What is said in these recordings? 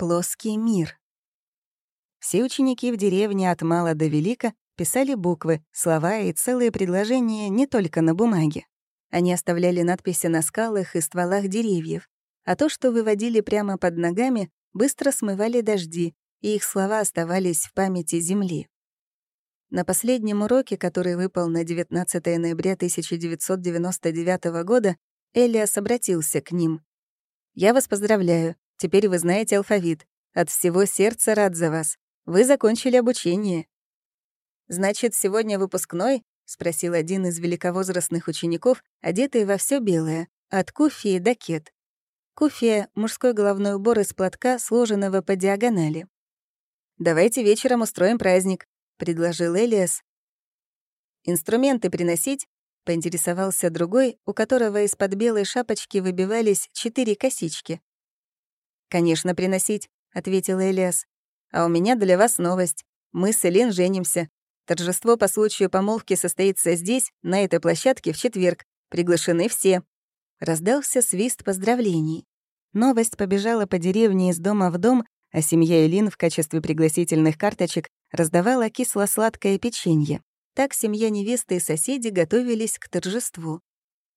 Плоский мир. Все ученики в деревне от мала до велика писали буквы, слова и целые предложения не только на бумаге. Они оставляли надписи на скалах и стволах деревьев, а то, что выводили прямо под ногами, быстро смывали дожди, и их слова оставались в памяти земли. На последнем уроке, который выпал на 19 ноября 1999 года, Элиас обратился к ним. «Я вас поздравляю. Теперь вы знаете алфавит. От всего сердца рад за вас. Вы закончили обучение». «Значит, сегодня выпускной?» — спросил один из великовозрастных учеников, одетый во все белое, от куфии до кет. Куфия — мужской головной убор из платка, сложенного по диагонали. «Давайте вечером устроим праздник», — предложил Элиас. «Инструменты приносить?» — поинтересовался другой, у которого из-под белой шапочки выбивались четыре косички. «Конечно, приносить», — ответил Элиас. «А у меня для вас новость. Мы с Элин женимся. Торжество по случаю помолвки состоится здесь, на этой площадке, в четверг. Приглашены все». Раздался свист поздравлений. Новость побежала по деревне из дома в дом, а семья Элин в качестве пригласительных карточек раздавала кисло-сладкое печенье. Так семья невесты и соседи готовились к торжеству.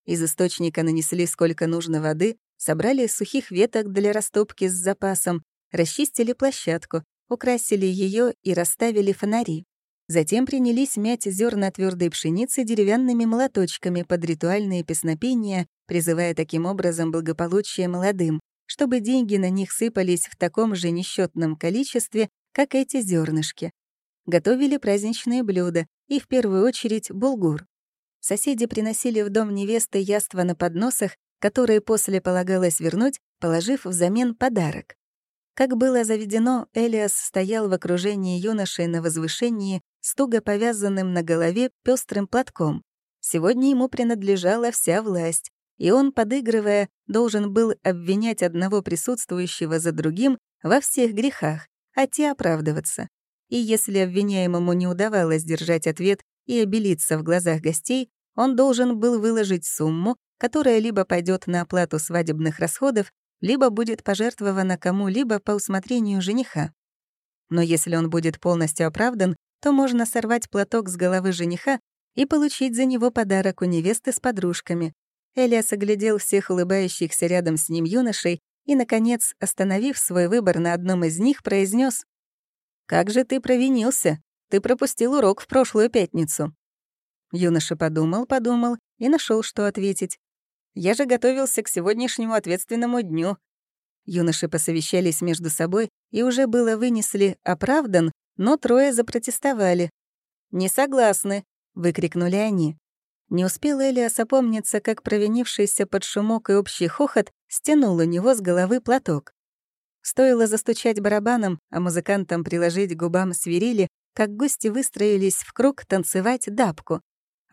Из источника нанесли сколько нужно воды, собрали сухих веток для растопки с запасом, расчистили площадку, украсили ее и расставили фонари. Затем принялись мять зерна твердой пшеницы деревянными молоточками под ритуальные песнопения, призывая таким образом благополучие молодым, чтобы деньги на них сыпались в таком же несчетном количестве, как эти зернышки. Готовили праздничные блюда, и в первую очередь булгур. Соседи приносили в дом невесты яства на подносах, которые после полагалось вернуть, положив взамен подарок. Как было заведено, Элиас стоял в окружении юношей на возвышении с туго повязанным на голове пестрым платком. Сегодня ему принадлежала вся власть, и он, подыгрывая, должен был обвинять одного присутствующего за другим во всех грехах, а те оправдываться. И если обвиняемому не удавалось держать ответ и обелиться в глазах гостей, он должен был выложить сумму, которая либо пойдет на оплату свадебных расходов, либо будет пожертвована кому-либо по усмотрению жениха. Но если он будет полностью оправдан, то можно сорвать платок с головы жениха и получить за него подарок у невесты с подружками. Элиас оглядел всех улыбающихся рядом с ним юношей и, наконец, остановив свой выбор на одном из них, произнес: «Как же ты провинился? Ты пропустил урок в прошлую пятницу». Юноша подумал, подумал и нашел, что ответить. Я же готовился к сегодняшнему ответственному дню». Юноши посовещались между собой и уже было вынесли «оправдан», но трое запротестовали. «Не согласны», — выкрикнули они. Не успел Элиас опомниться, как провинившийся под шумок и общий хохот стянул у него с головы платок. Стоило застучать барабаном, а музыкантам приложить губам свирели, как гости выстроились в круг танцевать дабку.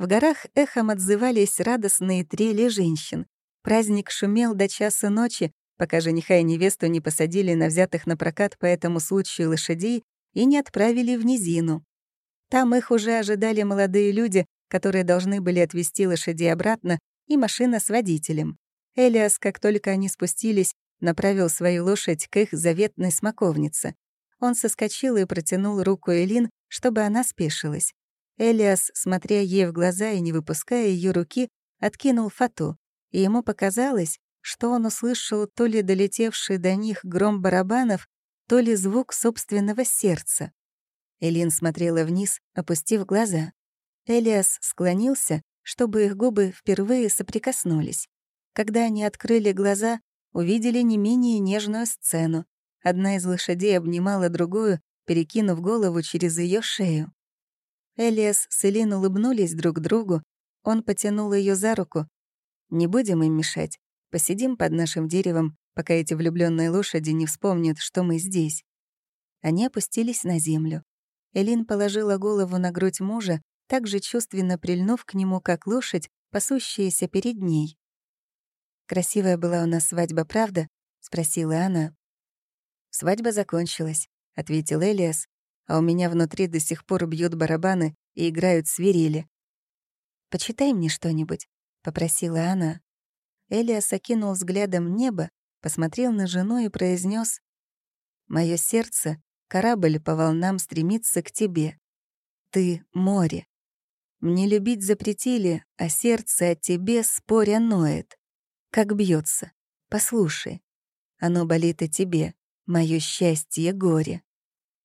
В горах эхом отзывались радостные трели женщин. Праздник шумел до часа ночи, пока жениха и невесту не посадили на взятых на прокат по этому случаю лошадей и не отправили в низину. Там их уже ожидали молодые люди, которые должны были отвезти лошадей обратно, и машина с водителем. Элиас, как только они спустились, направил свою лошадь к их заветной смоковнице. Он соскочил и протянул руку Элин, чтобы она спешилась. Элиас, смотря ей в глаза и не выпуская ее руки, откинул фату, и ему показалось, что он услышал то ли долетевший до них гром барабанов, то ли звук собственного сердца. Элин смотрела вниз, опустив глаза. Элиас склонился, чтобы их губы впервые соприкоснулись. Когда они открыли глаза, увидели не менее нежную сцену. Одна из лошадей обнимала другую, перекинув голову через ее шею. Элиас с Элин улыбнулись друг другу. Он потянул ее за руку. «Не будем им мешать. Посидим под нашим деревом, пока эти влюбленные лошади не вспомнят, что мы здесь». Они опустились на землю. Элин положила голову на грудь мужа, так же чувственно прильнув к нему, как лошадь, пасущаяся перед ней. «Красивая была у нас свадьба, правда?» — спросила она. «Свадьба закончилась», — ответил Элиас, а у меня внутри до сих пор бьют барабаны и играют свирели. «Почитай мне что-нибудь», — попросила она. Элиас окинул взглядом небо, посмотрел на жену и произнес: Мое сердце — корабль по волнам стремится к тебе. Ты — море. Мне любить запретили, а сердце о тебе споря ноет. Как бьется. Послушай. Оно болит о тебе, мое счастье горе.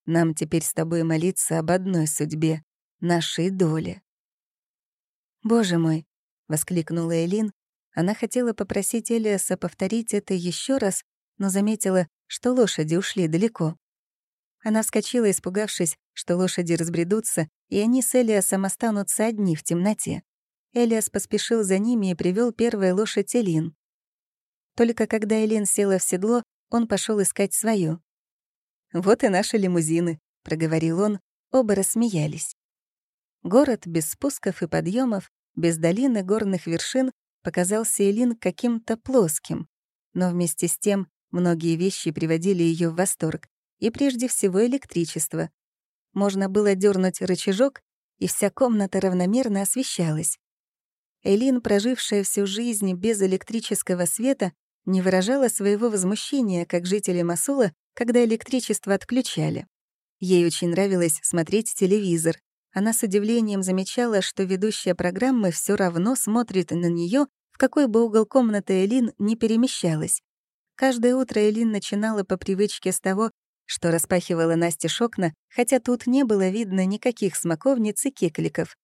Нам теперь с тобой молиться об одной судьбе, нашей доле. «Боже мой!» — воскликнула Элин. Она хотела попросить Элиаса повторить это еще раз, но заметила, что лошади ушли далеко. Она вскочила, испугавшись, что лошади разбредутся, и они с Элиасом останутся одни в темноте. Элиас поспешил за ними и привел первую лошадь Элин. Только когда Элин села в седло, он пошел искать свою. «Вот и наши лимузины», — проговорил он, оба рассмеялись. Город без спусков и подъемов, без долины горных вершин показался Элин каким-то плоским, но вместе с тем многие вещи приводили ее в восторг и прежде всего электричество. Можно было дернуть рычажок, и вся комната равномерно освещалась. Элин, прожившая всю жизнь без электрического света, не выражала своего возмущения, как жители Масула, когда электричество отключали. Ей очень нравилось смотреть телевизор. Она с удивлением замечала, что ведущая программы все равно смотрит на нее, в какой бы угол комнаты Элин не перемещалась. Каждое утро Элин начинала по привычке с того, что распахивала Насте окна, хотя тут не было видно никаких смоковниц и кекликов.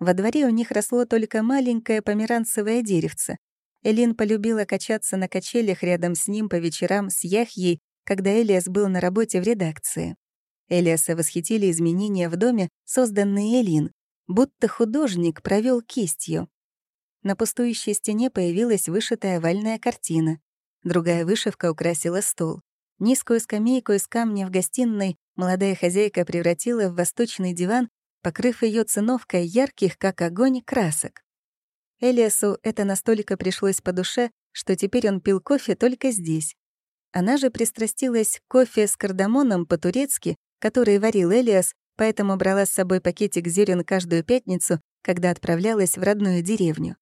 Во дворе у них росло только маленькое померанцевое деревце. Элин полюбила качаться на качелях рядом с ним по вечерам с Яхьей, когда Элиас был на работе в редакции. Элиаса восхитили изменения в доме, созданные Элин, будто художник провел кистью. На пустующей стене появилась вышитая овальная картина. Другая вышивка украсила стол. Низкую скамейку из камня в гостиной молодая хозяйка превратила в восточный диван, покрыв ее циновкой ярких, как огонь, красок. Элиасу это настолько пришлось по душе, что теперь он пил кофе только здесь. Она же пристрастилась к кофе с кардамоном по-турецки, который варил Элиас, поэтому брала с собой пакетик зерен каждую пятницу, когда отправлялась в родную деревню.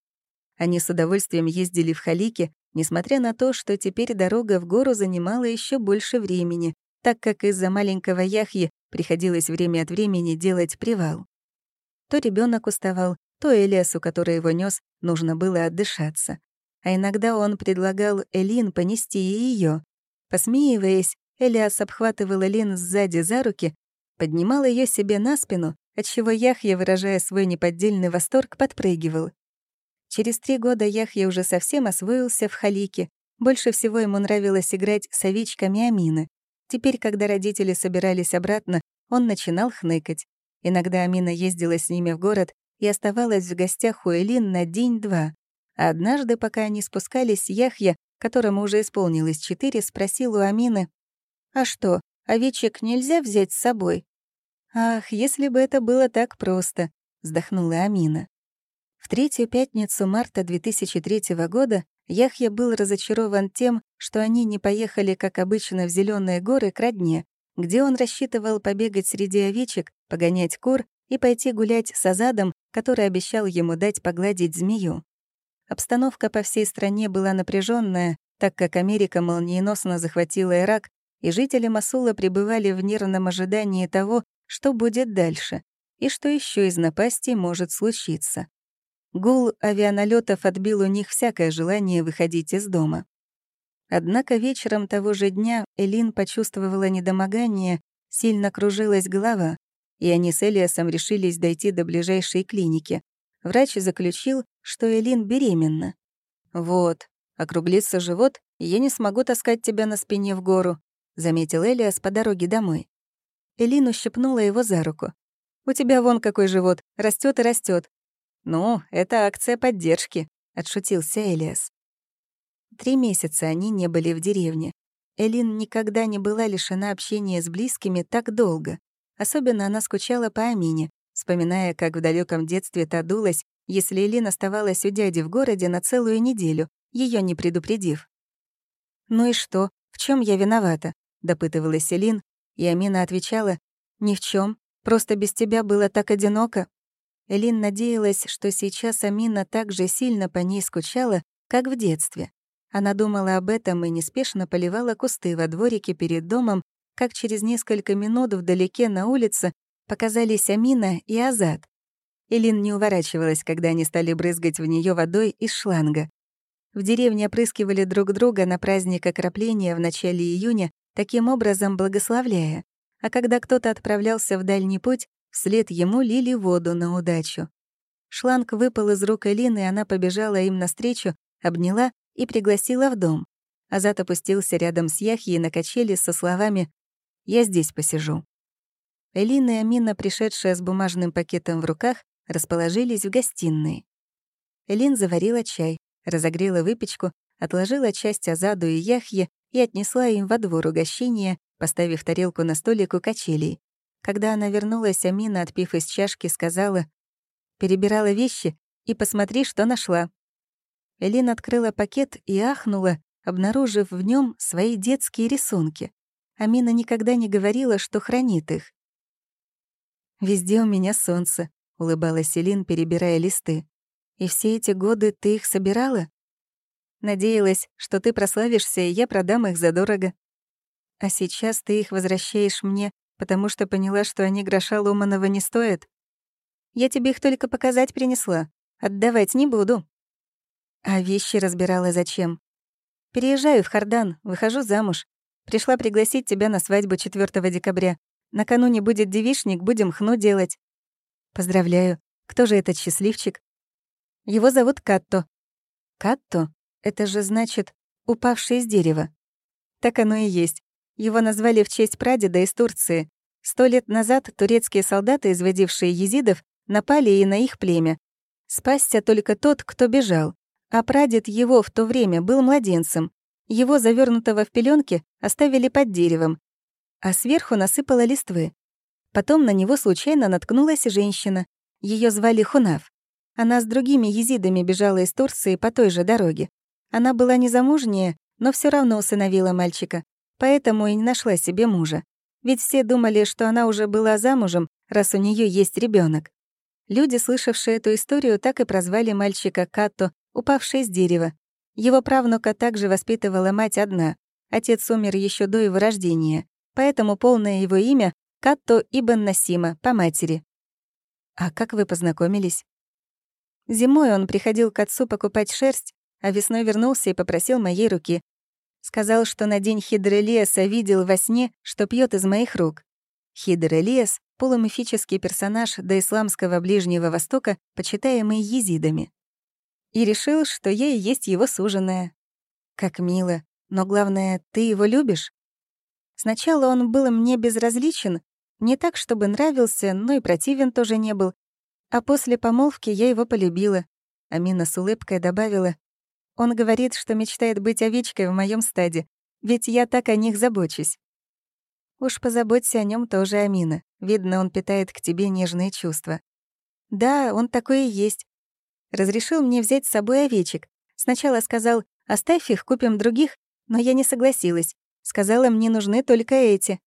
Они с удовольствием ездили в Халики, несмотря на то, что теперь дорога в гору занимала еще больше времени, так как из-за маленького Яхьи приходилось время от времени делать привал. То ребенок уставал, то Элиасу, который его нес, нужно было отдышаться. А иногда он предлагал Элин понести и ее. Посмеиваясь, Элиас обхватывал Элин сзади за руки, поднимал ее себе на спину, отчего Яхья, выражая свой неподдельный восторг, подпрыгивал. Через три года Яхья уже совсем освоился в Халике. Больше всего ему нравилось играть с овечками Амины. Теперь, когда родители собирались обратно, он начинал хныкать. Иногда Амина ездила с ними в город и оставалась в гостях у Элин на день-два. Однажды, пока они спускались, Яхья, которому уже исполнилось четыре, спросил у Амины, «А что, овечек нельзя взять с собой?» «Ах, если бы это было так просто», — вздохнула Амина. В третью пятницу марта 2003 года Яхья был разочарован тем, что они не поехали, как обычно, в зеленые горы к родне, где он рассчитывал побегать среди овечек, погонять кур и пойти гулять с Азадом, который обещал ему дать погладить змею. Обстановка по всей стране была напряженная, так как Америка молниеносно захватила Ирак, и жители Масула пребывали в нервном ожидании того, что будет дальше, и что еще из напасти может случиться. Гул авианалетов отбил у них всякое желание выходить из дома. Однако вечером того же дня Элин почувствовала недомогание, сильно кружилась голова, и они с Элиасом решились дойти до ближайшей клиники. Врач заключил, что Элин беременна. «Вот, округлится живот, и я не смогу таскать тебя на спине в гору», — заметил Элиас по дороге домой. Элин ущипнула его за руку. «У тебя вон какой живот, растет и растет. «Ну, это акция поддержки», — отшутился Элиас. Три месяца они не были в деревне. Элин никогда не была лишена общения с близкими так долго. Особенно она скучала по Амине, вспоминая, как в далеком детстве та дулась, если Элин оставалась у дяди в городе на целую неделю, ее не предупредив. «Ну и что? В чем я виновата?» — допытывалась Элин, и Амина отвечала, «Ни в чем. Просто без тебя было так одиноко». Элин надеялась, что сейчас Амина так же сильно по ней скучала, как в детстве. Она думала об этом и неспешно поливала кусты во дворике перед домом, как через несколько минут вдалеке на улице показались Амина и Азат. Элин не уворачивалась, когда они стали брызгать в нее водой из шланга. В деревне опрыскивали друг друга на праздник окропления в начале июня, таким образом благословляя. А когда кто-то отправлялся в дальний путь, вслед ему лили воду на удачу. Шланг выпал из рук Элины, она побежала им навстречу, обняла и пригласила в дом. Азат опустился рядом с Яхьей на качели со словами «Я здесь посижу». Элина и Амина, пришедшая с бумажным пакетом в руках, расположились в гостиной. Элин заварила чай, разогрела выпечку, отложила часть Азаду и Яхье и отнесла им во двор угощение, поставив тарелку на столик у качелей. Когда она вернулась, Амина, отпив из чашки, сказала, «Перебирала вещи и посмотри, что нашла». Элин открыла пакет и ахнула, обнаружив в нем свои детские рисунки. Амина никогда не говорила, что хранит их. «Везде у меня солнце», — улыбалась Элин, перебирая листы. И все эти годы ты их собирала? Надеялась, что ты прославишься, и я продам их задорого. А сейчас ты их возвращаешь мне, потому что поняла, что они гроша ломаного не стоят. Я тебе их только показать принесла. Отдавать не буду. А вещи разбирала зачем? Переезжаю в Хардан, выхожу замуж. Пришла пригласить тебя на свадьбу 4 декабря. Накануне будет девишник, будем хну делать. Поздравляю. Кто же этот счастливчик? Его зовут Катто. Катто — это же значит «упавший из дерева». Так оно и есть. Его назвали в честь прадеда из Турции. Сто лет назад турецкие солдаты, изводившие езидов, напали и на их племя. Спасся только тот, кто бежал. А прадед его в то время был младенцем. Его, завернутого в пеленки, оставили под деревом, а сверху насыпала листвы. Потом на него случайно наткнулась женщина. Ее звали Хунав. Она с другими езидами бежала из Турции по той же дороге. Она была незамужняя, но все равно усыновила мальчика, поэтому и не нашла себе мужа. Ведь все думали, что она уже была замужем, раз у нее есть ребенок. Люди, слышавшие эту историю, так и прозвали мальчика Като, упавший с дерева. Его правнука также воспитывала мать одна. Отец умер еще до его рождения, поэтому полное его имя — Катто Ибн Насима, по матери. «А как вы познакомились?» Зимой он приходил к отцу покупать шерсть, а весной вернулся и попросил моей руки. Сказал, что на день Хидр видел во сне, что пьет из моих рук. Хидр полумифический персонаж до исламского Ближнего Востока, почитаемый езидами. И решил, что я и есть его суженая. Как мило. Но главное, ты его любишь? Сначала он был мне безразличен, не так, чтобы нравился, но и противен тоже не был, а после помолвки я его полюбила. Амина с улыбкой добавила. Он говорит, что мечтает быть овечкой в моем стаде, ведь я так о них забочусь. Уж позаботься о нем тоже, Амина. Видно, он питает к тебе нежные чувства. Да, он такой и есть. Разрешил мне взять с собой овечек. Сначала сказал, оставь их, купим других, но я не согласилась. Сказала, мне нужны только эти.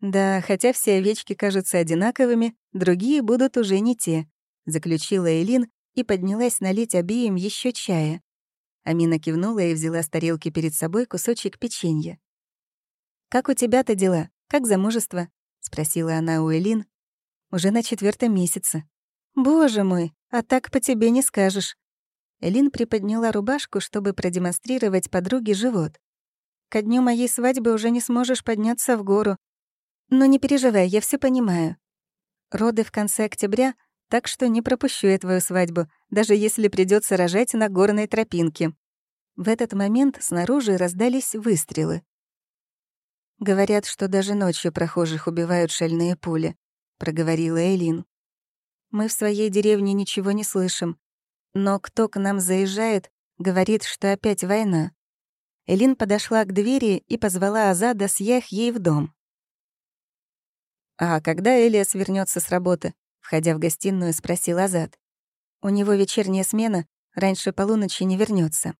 Да, хотя все овечки кажутся одинаковыми, другие будут уже не те, заключила Элин и поднялась налить обеим еще чая. Амина кивнула и взяла с тарелки перед собой кусочек печенья. «Как у тебя-то дела? Как замужество?» — спросила она у Элин. «Уже на четвертом месяце». «Боже мой, а так по тебе не скажешь». Элин приподняла рубашку, чтобы продемонстрировать подруге живот. «Ко дню моей свадьбы уже не сможешь подняться в гору, но не переживай, я все понимаю. Роды в конце октября, так что не пропущу я твою свадьбу, даже если придется рожать на горной тропинке». В этот момент снаружи раздались выстрелы. «Говорят, что даже ночью прохожих убивают шальные пули», — проговорила Элин. «Мы в своей деревне ничего не слышим. Но кто к нам заезжает, говорит, что опять война». Элин подошла к двери и позвала Азада съех ей в дом. «А когда Элиас вернется с работы?» Входя в гостиную, спросил Азат. «У него вечерняя смена, раньше полуночи не вернется.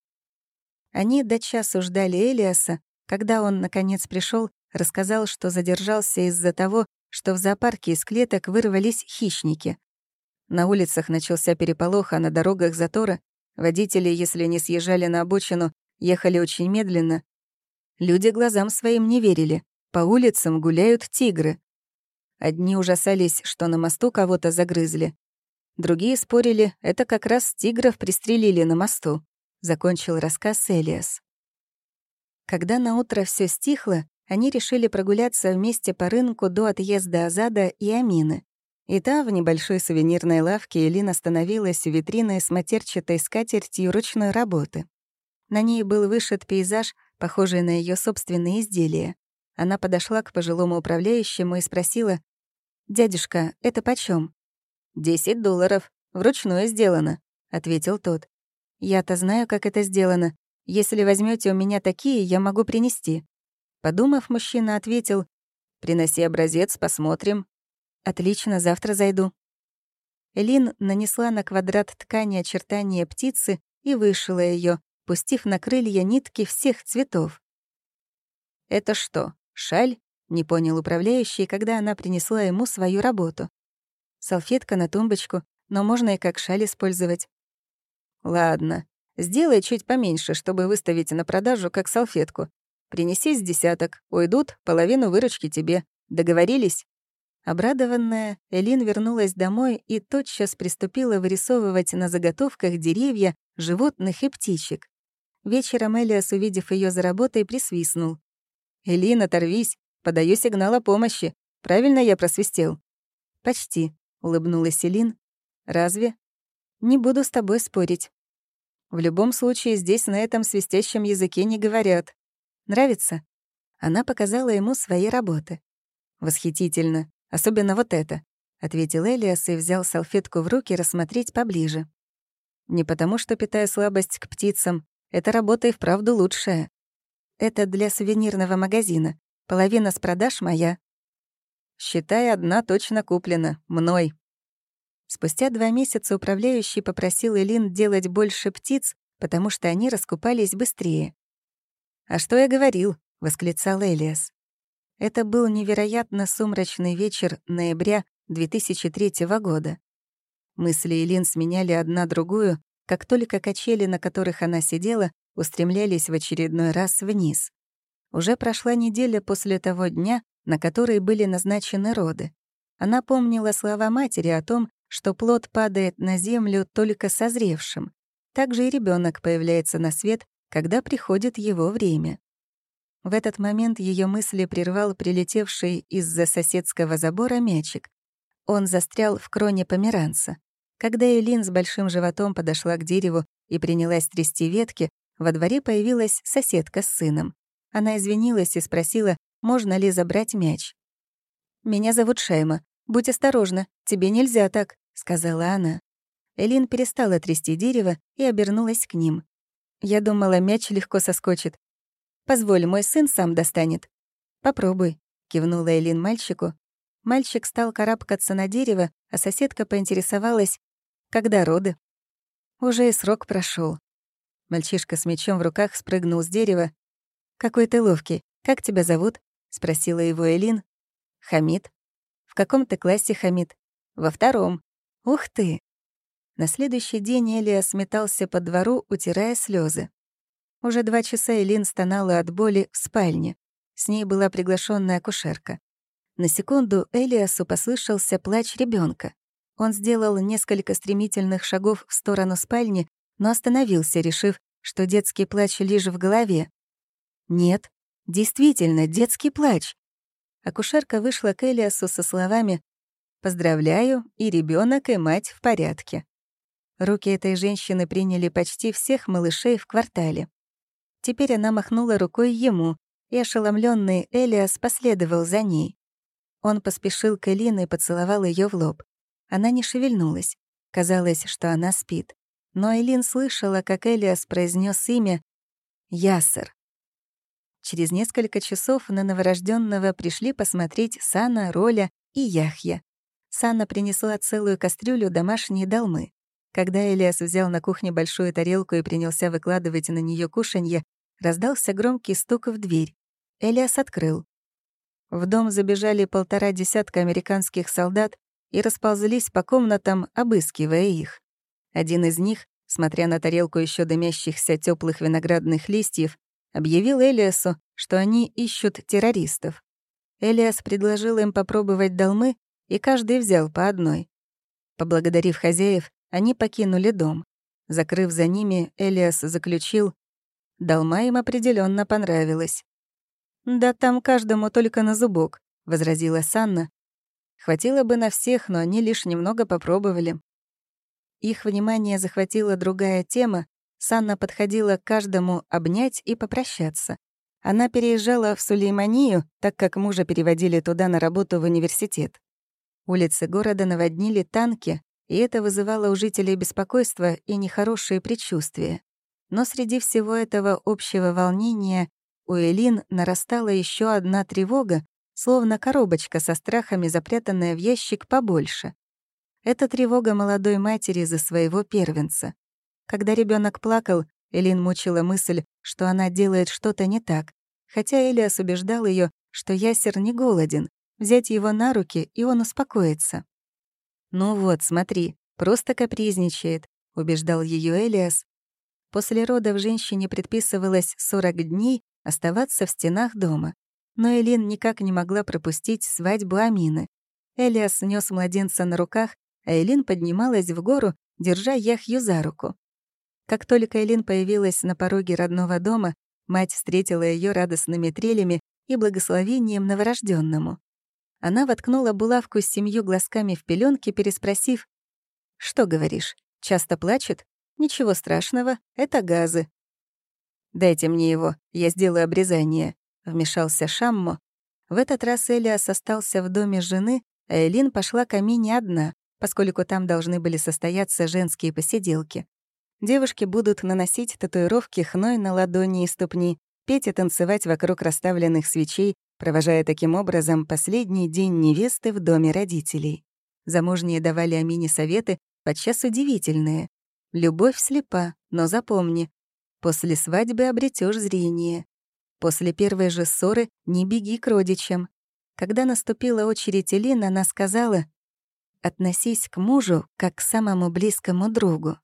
Они до часу ждали Элиаса. Когда он, наконец, пришел, рассказал, что задержался из-за того, что в зоопарке из клеток вырвались хищники. На улицах начался переполох, а на дорогах затора. Водители, если не съезжали на обочину, ехали очень медленно. Люди глазам своим не верили. По улицам гуляют тигры. Одни ужасались, что на мосту кого-то загрызли. Другие спорили, это как раз тигров пристрелили на мосту. Закончил рассказ Элиас. Когда на утро все стихло, они решили прогуляться вместе по рынку до отъезда Азада и Амины. И та в небольшой сувенирной лавке Элин остановилась у витрины с матерчатой скатертью ручной работы. На ней был вышит пейзаж, похожий на ее собственные изделия. Она подошла к пожилому управляющему и спросила, «Дядюшка, это почем? «Десять долларов. Вручную сделано», — ответил тот. «Я-то знаю, как это сделано. Если возьмете у меня такие, я могу принести». Подумав, мужчина ответил, «Приноси образец, посмотрим». «Отлично, завтра зайду». Элин нанесла на квадрат ткани очертания птицы и вышила ее, пустив на крылья нитки всех цветов. «Это что, шаль?» — не понял управляющий, когда она принесла ему свою работу. «Салфетка на тумбочку, но можно и как шаль использовать». «Ладно, сделай чуть поменьше, чтобы выставить на продажу как салфетку. Принеси с десяток, уйдут, половину выручки тебе. Договорились?» Обрадованная, Элин вернулась домой и тотчас приступила вырисовывать на заготовках деревья, животных и птичек. Вечером Элиас, увидев ее за работой, присвистнул. «Элин, оторвись! Подаю сигнал о помощи. Правильно я просвистел?» «Почти», — улыбнулась Элин. «Разве?» «Не буду с тобой спорить». «В любом случае, здесь на этом свистящем языке не говорят. Нравится?» Она показала ему свои работы. «Восхитительно. Особенно вот это», — ответил Элиас и взял салфетку в руки рассмотреть поближе. «Не потому, что питаю слабость к птицам. Эта работа и вправду лучшая. Это для сувенирного магазина. Половина с продаж моя». «Считай, одна точно куплена. Мной». Спустя два месяца управляющий попросил Элин делать больше птиц, потому что они раскупались быстрее. «А что я говорил?» — восклицал Элиас. Это был невероятно сумрачный вечер ноября 2003 года. Мысли Элин сменяли одна другую, как только качели, на которых она сидела, устремлялись в очередной раз вниз. Уже прошла неделя после того дня, на который были назначены роды. Она помнила слова матери о том, что плод падает на землю только созревшим. Также и ребенок появляется на свет, когда приходит его время. В этот момент ее мысли прервал прилетевший из-за соседского забора мячик. Он застрял в кроне померанца. Когда Элин с большим животом подошла к дереву и принялась трясти ветки, во дворе появилась соседка с сыном. Она извинилась и спросила, можно ли забрать мяч. «Меня зовут Шайма. Будь осторожна, тебе нельзя так», — сказала она. Элин перестала трясти дерево и обернулась к ним. Я думала, мяч легко соскочит, Позволь, мой сын сам достанет». «Попробуй», — кивнула Элин мальчику. Мальчик стал карабкаться на дерево, а соседка поинтересовалась, когда роды. Уже и срок прошел. Мальчишка с мечом в руках спрыгнул с дерева. «Какой ты ловкий. Как тебя зовут?» — спросила его Элин. «Хамид». «В каком ты классе, Хамид?» «Во втором». «Ух ты!» На следующий день Элия сметался по двору, утирая слезы. Уже два часа Элин стонала от боли в спальне. С ней была приглашенная акушерка. На секунду Элиасу послышался плач ребенка. Он сделал несколько стремительных шагов в сторону спальни, но остановился, решив, что детский плач лишь в голове. Нет, действительно, детский плач. Акушерка вышла к Элиасу со словами «Поздравляю, и ребенок, и мать в порядке». Руки этой женщины приняли почти всех малышей в квартале. Теперь она махнула рукой ему, и ошеломленный Элиас последовал за ней. Он поспешил к Элине и поцеловал ее в лоб. Она не шевельнулась. Казалось, что она спит. Но Элин слышала, как Элиас произнес имя Ясер. Через несколько часов на новорожденного пришли посмотреть Сана, Роля и Яхья. Сана принесла целую кастрюлю домашней долмы. Когда Элиас взял на кухне большую тарелку и принялся выкладывать на нее кушанье, раздался громкий стук в дверь. Элиас открыл. В дом забежали полтора десятка американских солдат и расползлись по комнатам, обыскивая их. Один из них, смотря на тарелку еще дымящихся теплых виноградных листьев, объявил Элиасу, что они ищут террористов. Элиас предложил им попробовать долмы, и каждый взял по одной. Поблагодарив хозяев, они покинули дом. Закрыв за ними, Элиас заключил, долма им определенно понравилась. «Да там каждому только на зубок», — возразила Санна. Хватило бы на всех, но они лишь немного попробовали. Их внимание захватила другая тема. Санна подходила к каждому обнять и попрощаться. Она переезжала в Сулейманию, так как мужа переводили туда на работу в университет. Улицы города наводнили танки, и это вызывало у жителей беспокойство и нехорошие предчувствия. Но среди всего этого общего волнения у Элин нарастала еще одна тревога, словно коробочка со страхами, запрятанная в ящик побольше. Это тревога молодой матери за своего первенца. Когда ребенок плакал, Элин мучила мысль, что она делает что-то не так, хотя Элиас убеждал ее, что ясер не голоден, взять его на руки, и он успокоится. «Ну вот, смотри, просто капризничает», — убеждал ее Элиас. После родов женщине предписывалось 40 дней оставаться в стенах дома. Но Элин никак не могла пропустить свадьбу Амины. Элиас нес младенца на руках, а Элин поднималась в гору, держа Яхью за руку. Как только Элин появилась на пороге родного дома, мать встретила ее радостными трелями и благословением новорожденному. Она воткнула булавку с семью глазками в пеленке, переспросив, «Что говоришь, часто плачет? Ничего страшного, это газы». «Дайте мне его, я сделаю обрезание», — вмешался Шаммо. В этот раз Элиас остался в доме жены, а Элин пошла к Амине одна, поскольку там должны были состояться женские посиделки. Девушки будут наносить татуировки хной на ладони и ступни, петь и танцевать вокруг расставленных свечей, провожая таким образом последний день невесты в доме родителей. Замужние давали Амине советы, подчас удивительные. «Любовь слепа, но запомни. После свадьбы обретешь зрение. После первой же ссоры не беги к родичам. Когда наступила очередь Элин, она сказала, «Относись к мужу, как к самому близкому другу».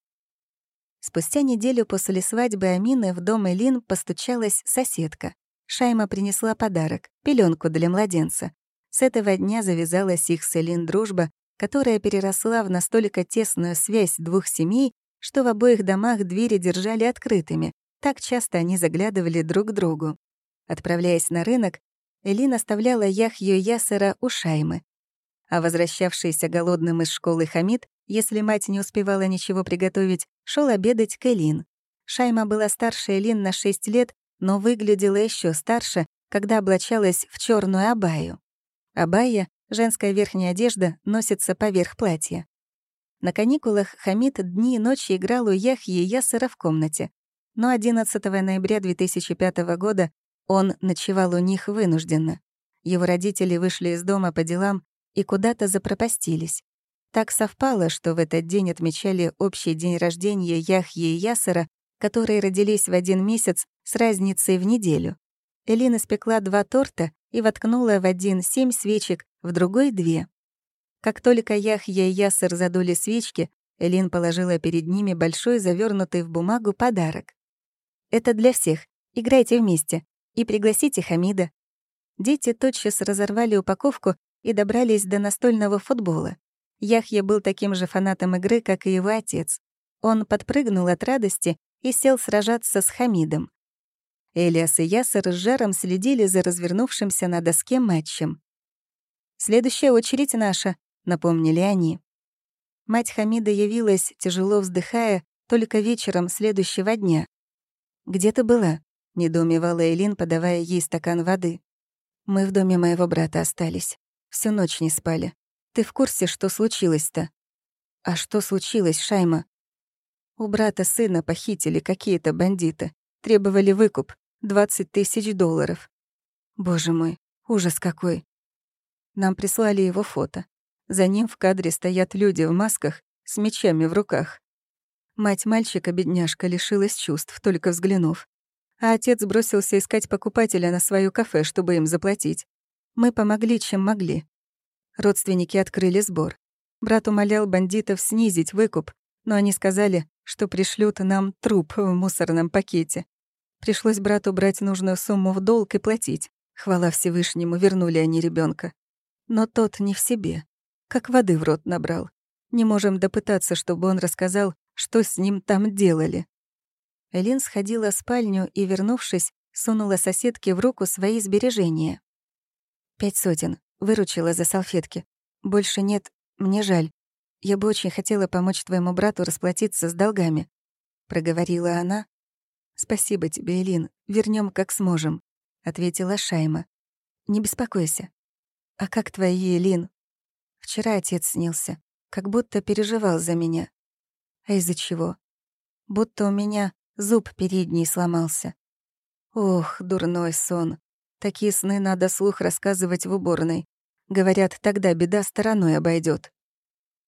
Спустя неделю после свадьбы Амины в дом Элин постучалась соседка. Шайма принесла подарок — пеленку для младенца. С этого дня завязалась их с Элин дружба, которая переросла в настолько тесную связь двух семей, что в обоих домах двери держали открытыми. Так часто они заглядывали друг к другу. Отправляясь на рынок, Элин оставляла Яхью Ясера у Шаймы. А возвращавшийся голодным из школы Хамид если мать не успевала ничего приготовить, шел обедать к Элин. Шайма была старше Элин на 6 лет, но выглядела еще старше, когда облачалась в черную абаю. Абая, женская верхняя одежда, носится поверх платья. На каникулах Хамид дни и ночи играл у Яхьи Ясера в комнате. Но 11 ноября 2005 года он ночевал у них вынужденно. Его родители вышли из дома по делам и куда-то запропастились. Так совпало, что в этот день отмечали общий день рождения Яхьи и Ясера, которые родились в один месяц с разницей в неделю. Элина спекла два торта и воткнула в один семь свечек, в другой — две. Как только Яхья и Ясер задули свечки, Элин положила перед ними большой завернутый в бумагу подарок. «Это для всех. Играйте вместе. И пригласите Хамида». Дети тотчас разорвали упаковку и добрались до настольного футбола. Яхья был таким же фанатом игры, как и его отец. Он подпрыгнул от радости и сел сражаться с Хамидом. Элиас и Ясер с жаром следили за развернувшимся на доске матчем. «Следующая очередь наша», — напомнили они. Мать Хамида явилась, тяжело вздыхая, только вечером следующего дня. «Где ты была?» — недоумевала Элин, подавая ей стакан воды. «Мы в доме моего брата остались. Всю ночь не спали. Ты в курсе, что случилось-то?» «А что случилось, Шайма?» У брата сына похитили какие-то бандиты. Требовали выкуп — 20 тысяч долларов. Боже мой, ужас какой. Нам прислали его фото. За ним в кадре стоят люди в масках с мечами в руках. Мать мальчика, бедняжка, лишилась чувств, только взглянув. А отец бросился искать покупателя на свою кафе, чтобы им заплатить. Мы помогли, чем могли. Родственники открыли сбор. Брат умолял бандитов снизить выкуп, но они сказали, что пришлют нам труп в мусорном пакете. Пришлось брату брать нужную сумму в долг и платить. Хвала Всевышнему, вернули они ребенка. Но тот не в себе. Как воды в рот набрал. Не можем допытаться, чтобы он рассказал, что с ним там делали. Элин сходила в спальню и, вернувшись, сунула соседке в руку свои сбережения. «Пять сотен. Выручила за салфетки. Больше нет. Мне жаль. Я бы очень хотела помочь твоему брату расплатиться с долгами», — проговорила она. «Спасибо тебе, Элин. Вернем, как сможем», — ответила Шайма. «Не беспокойся». «А как твои, Элин?» «Вчера отец снился. Как будто переживал за меня». «А из-за чего?» «Будто у меня зуб передний сломался». «Ох, дурной сон. Такие сны надо слух рассказывать в уборной. Говорят, тогда беда стороной обойдет.